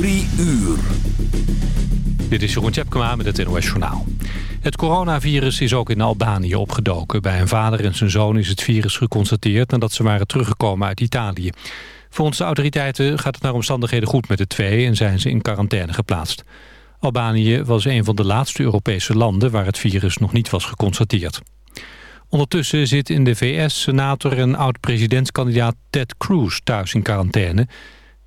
Uur. Dit is Jeroen Tjepkema met het NOS Journaal. Het coronavirus is ook in Albanië opgedoken. Bij een vader en zijn zoon is het virus geconstateerd... nadat ze waren teruggekomen uit Italië. Volgens de autoriteiten gaat het naar omstandigheden goed met de twee... en zijn ze in quarantaine geplaatst. Albanië was een van de laatste Europese landen... waar het virus nog niet was geconstateerd. Ondertussen zit in de VS senator en oud-presidentskandidaat Ted Cruz thuis in quarantaine.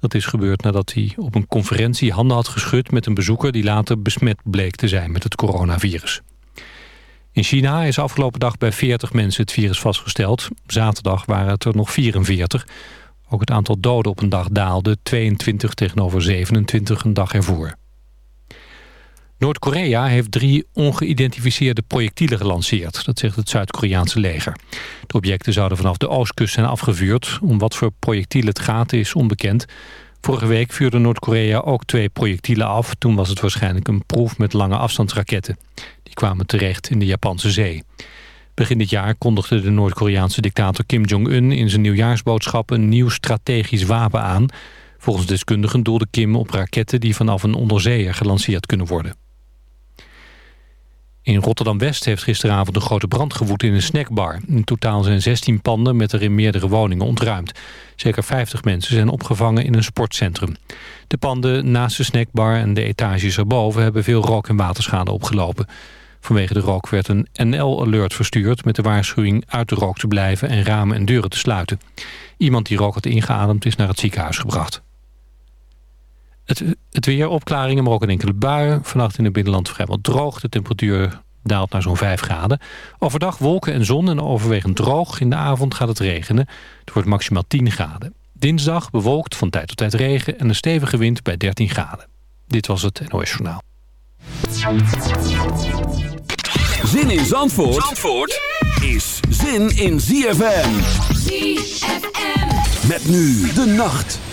Dat is gebeurd nadat hij op een conferentie handen had geschud met een bezoeker die later besmet bleek te zijn met het coronavirus. In China is afgelopen dag bij 40 mensen het virus vastgesteld. Zaterdag waren het er nog 44. Ook het aantal doden op een dag daalde, 22 tegenover 27 een dag ervoor. Noord-Korea heeft drie ongeïdentificeerde projectielen gelanceerd. Dat zegt het Zuid-Koreaanse leger. De objecten zouden vanaf de oostkust zijn afgevuurd. Om wat voor projectielen het gaat is onbekend. Vorige week vuurde Noord-Korea ook twee projectielen af. Toen was het waarschijnlijk een proef met lange afstandsraketten. Die kwamen terecht in de Japanse zee. Begin dit jaar kondigde de Noord-Koreaanse dictator Kim Jong-un... in zijn nieuwjaarsboodschap een nieuw strategisch wapen aan. Volgens deskundigen doelde Kim op raketten... die vanaf een onderzeeër gelanceerd kunnen worden. In Rotterdam-West heeft gisteravond een grote brand gewoed in een snackbar. In totaal zijn 16 panden met erin meerdere woningen ontruimd. Zeker 50 mensen zijn opgevangen in een sportcentrum. De panden naast de snackbar en de etages erboven... hebben veel rook- en waterschade opgelopen. Vanwege de rook werd een NL-alert verstuurd... met de waarschuwing uit de rook te blijven en ramen en deuren te sluiten. Iemand die rook had ingeademd is naar het ziekenhuis gebracht. Het, het weer, opklaringen, maar ook een enkele buien. Vannacht in het binnenland vrijwel droog. De temperatuur daalt naar zo'n 5 graden. Overdag wolken en zon en overwegend droog. In de avond gaat het regenen. Het wordt maximaal 10 graden. Dinsdag bewolkt van tijd tot tijd regen en een stevige wind bij 13 graden. Dit was het NOS Journaal. Zin in Zandvoort, Zandvoort is zin in ZFM. ZFM. Met nu de nacht.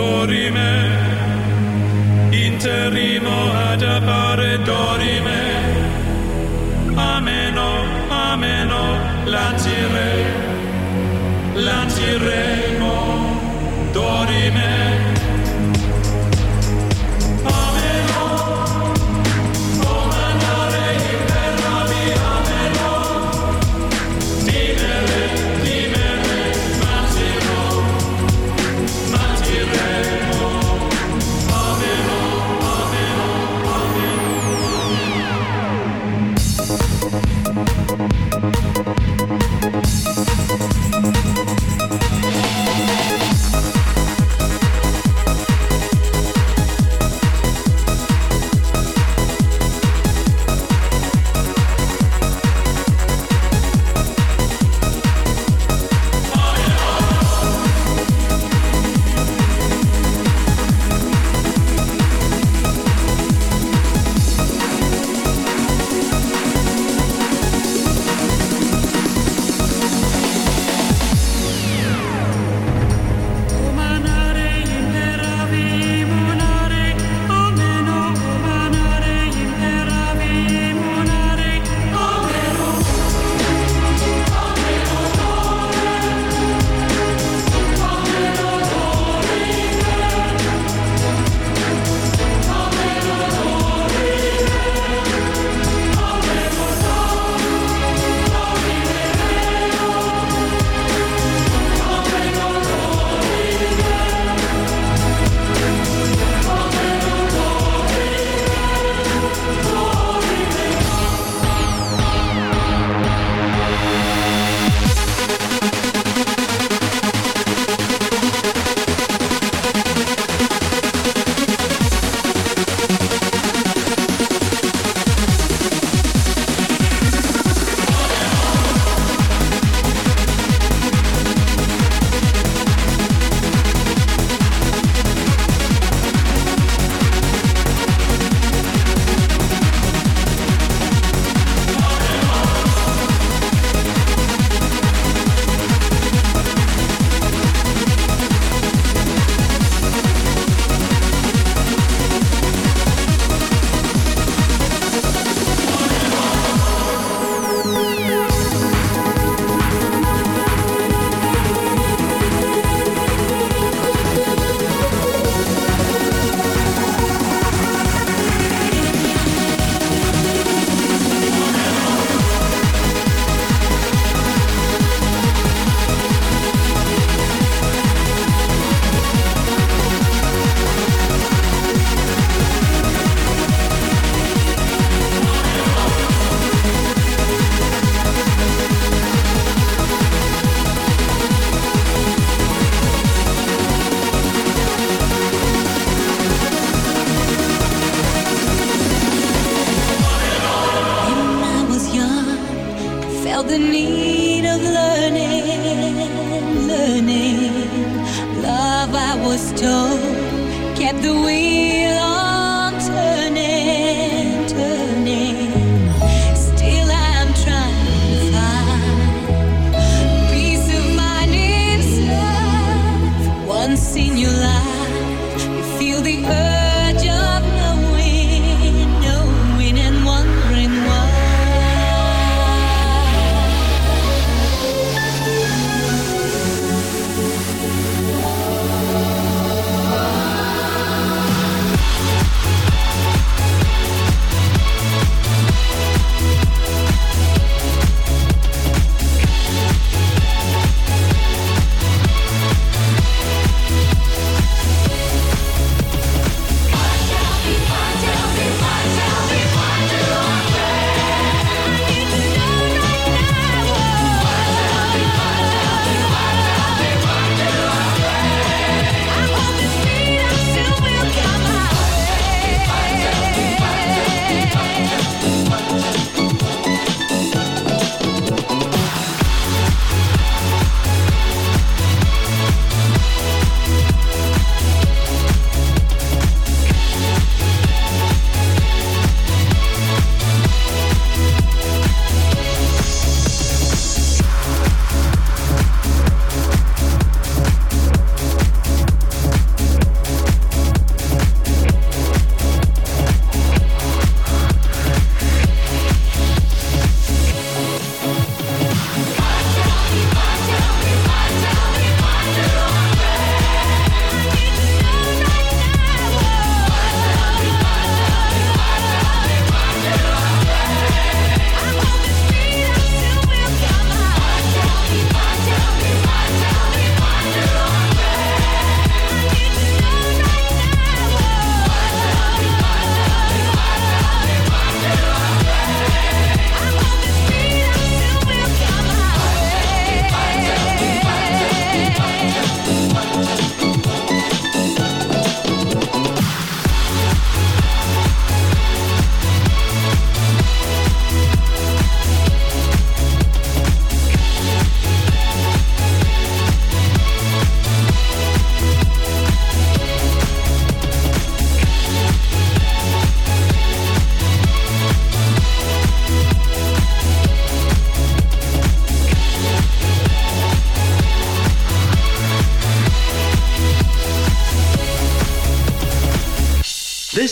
Dorime interimo ad appare dorime ameno ameno lancire lanciremo. Dorime the need.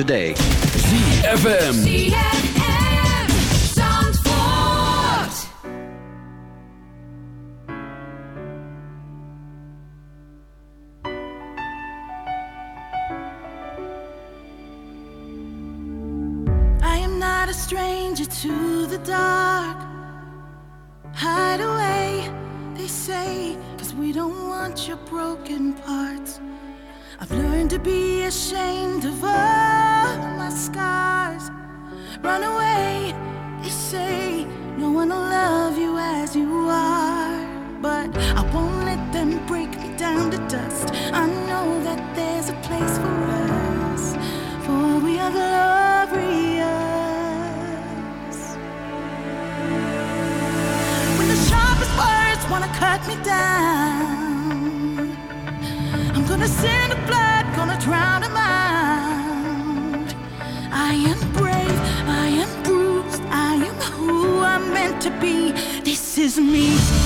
A day. Me down, I'm gonna send the blood, gonna drown them out. I am brave, I am bruised, I am who I'm meant to be. This is me.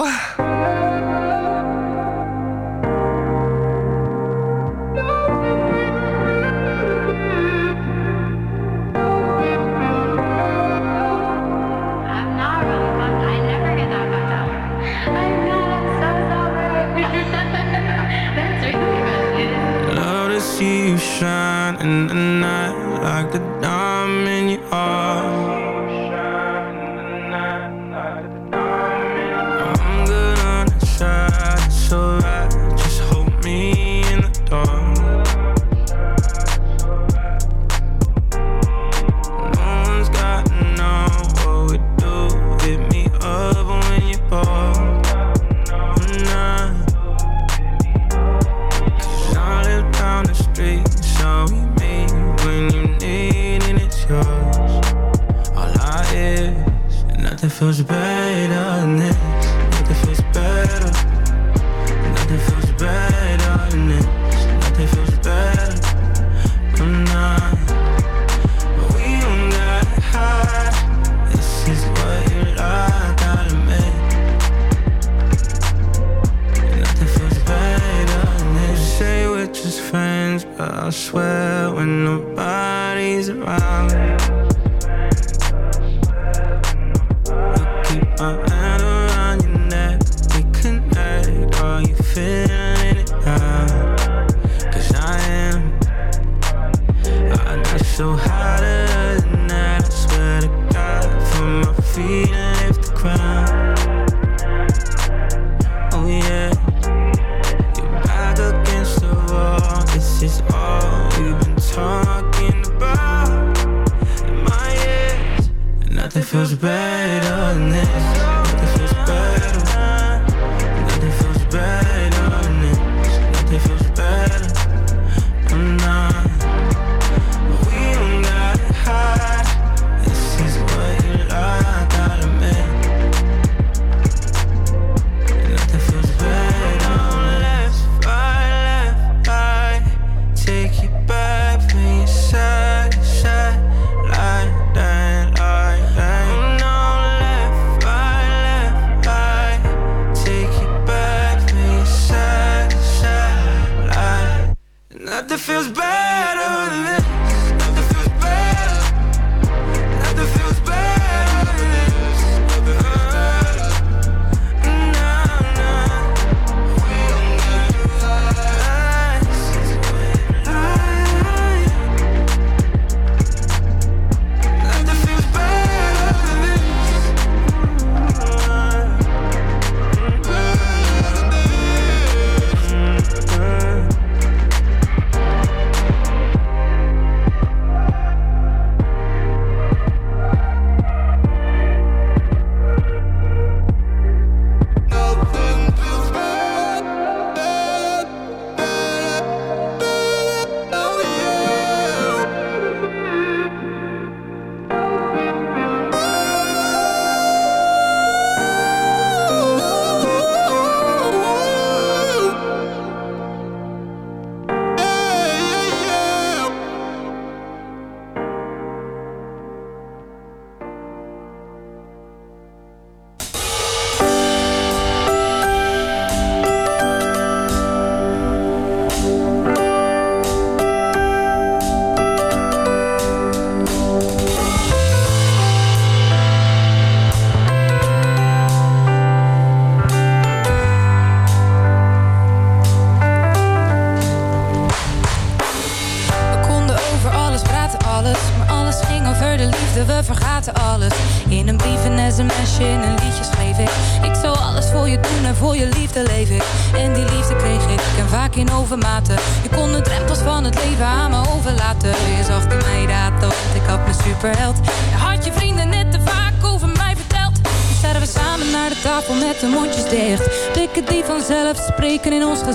well,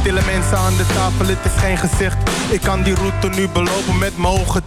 stille mensen aan de tafel, het is geen gezicht. Ik kan die route nu belopen met mijn ogen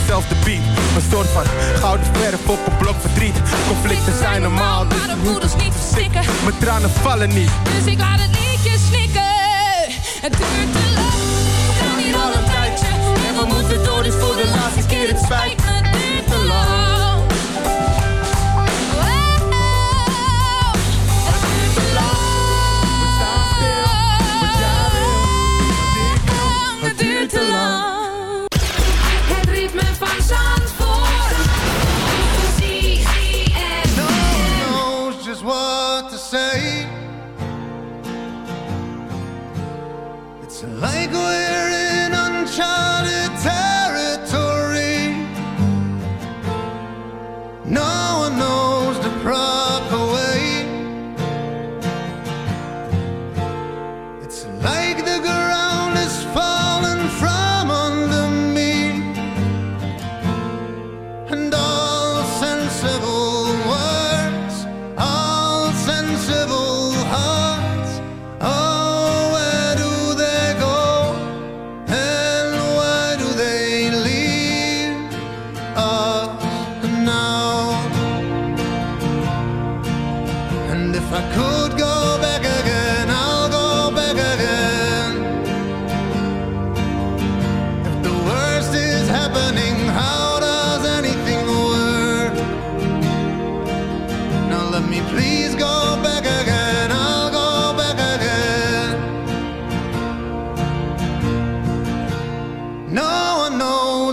dezelfde beat. Een soort van gouden verf op een blok verdriet. Conflicten zijn normaal, dus Maar de moeders niet verstikken. mijn tranen vallen niet. Dus ik laat het liedje snikken. Het duurt te lang. We gaan hier al een tijdje. En we moeten door, dus voor de laatste keer. Het spijt me,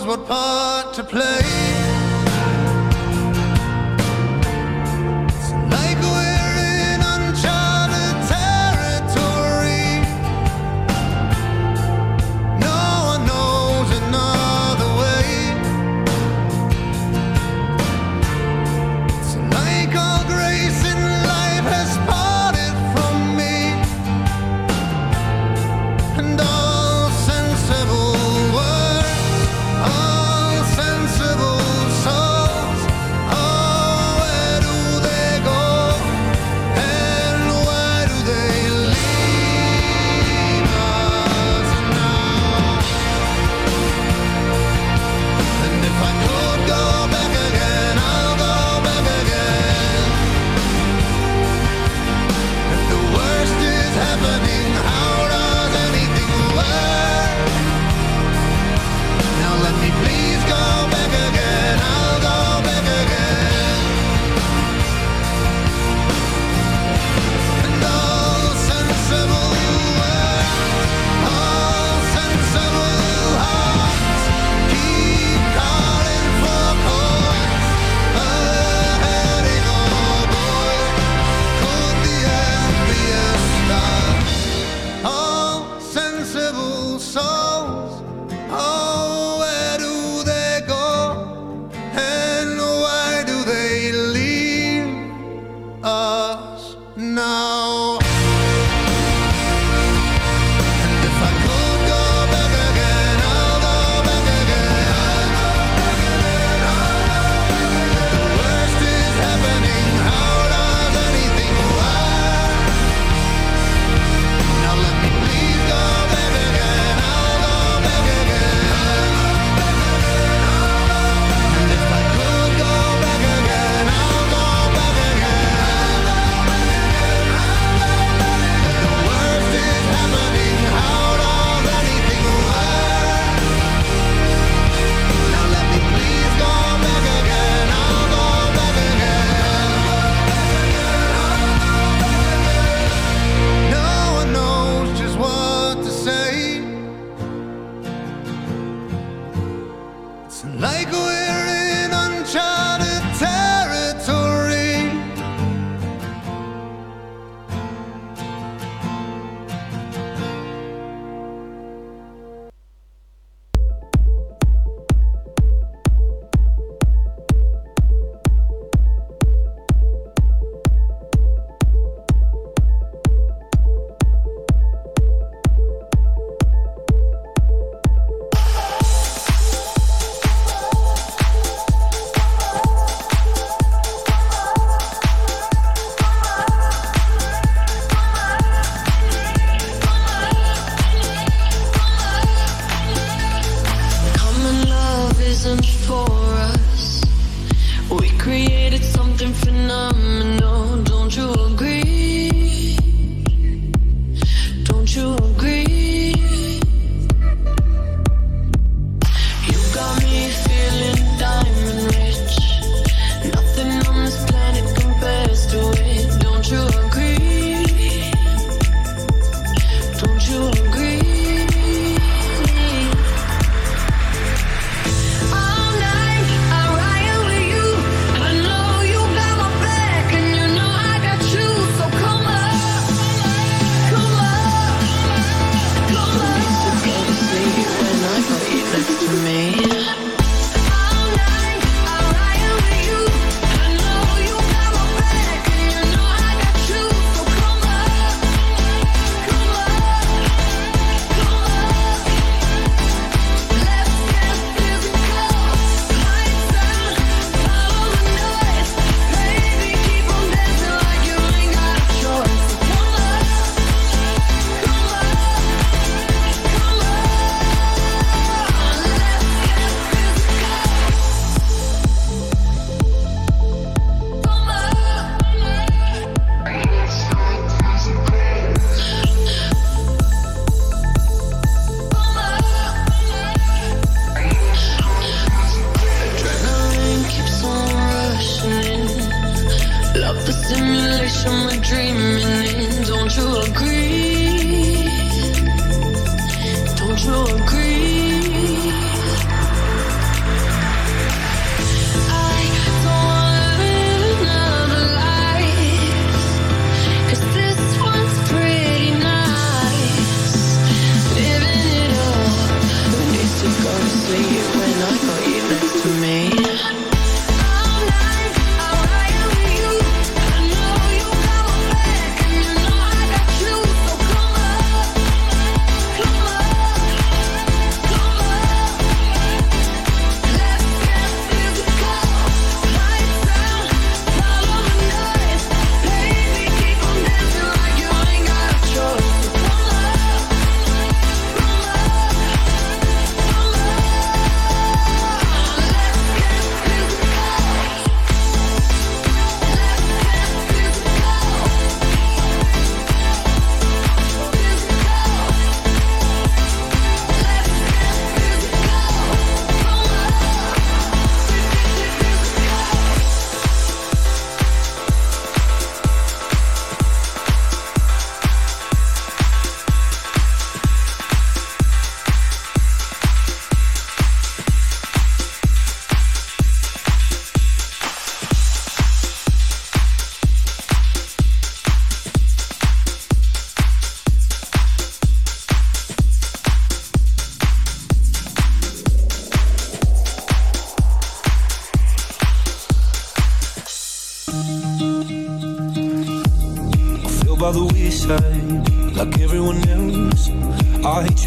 what part to play.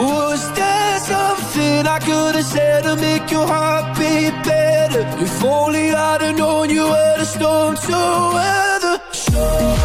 Was there something I could have said to make your heart beat better? If only I'd have known you were the storm to weather. Sure.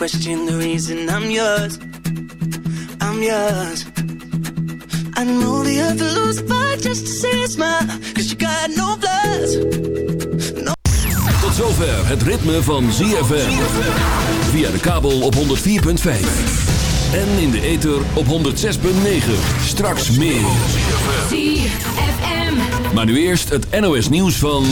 question the reason I'm yours. I'm yours. I know the other lose but just to see a smile. Cause you got no flaws. Tot zover het ritme van ZFM. Via de kabel op 104.5. En in de ether op 106.9. Straks meer. ZFM. Maar nu eerst het NOS nieuws van...